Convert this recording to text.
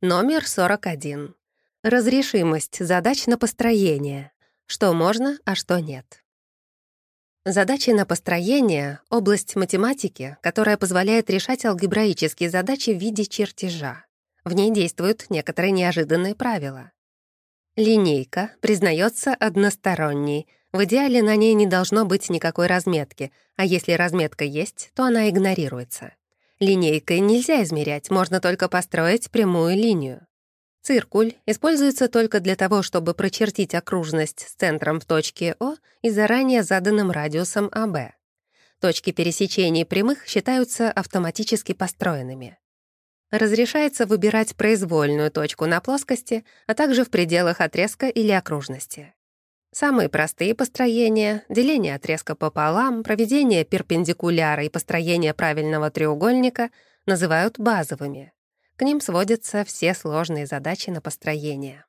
Номер 41. Разрешимость задач на построение. Что можно, а что нет. Задачи на построение — область математики, которая позволяет решать алгебраические задачи в виде чертежа. В ней действуют некоторые неожиданные правила. Линейка признается односторонней. В идеале на ней не должно быть никакой разметки, а если разметка есть, то она игнорируется. Линейкой нельзя измерять, можно только построить прямую линию. Циркуль используется только для того, чтобы прочертить окружность с центром в точке О и заранее заданным радиусом АБ. Точки пересечений прямых считаются автоматически построенными. Разрешается выбирать произвольную точку на плоскости, а также в пределах отрезка или окружности. Самые простые построения — деление отрезка пополам, проведение перпендикуляра и построение правильного треугольника — называют базовыми. К ним сводятся все сложные задачи на построение.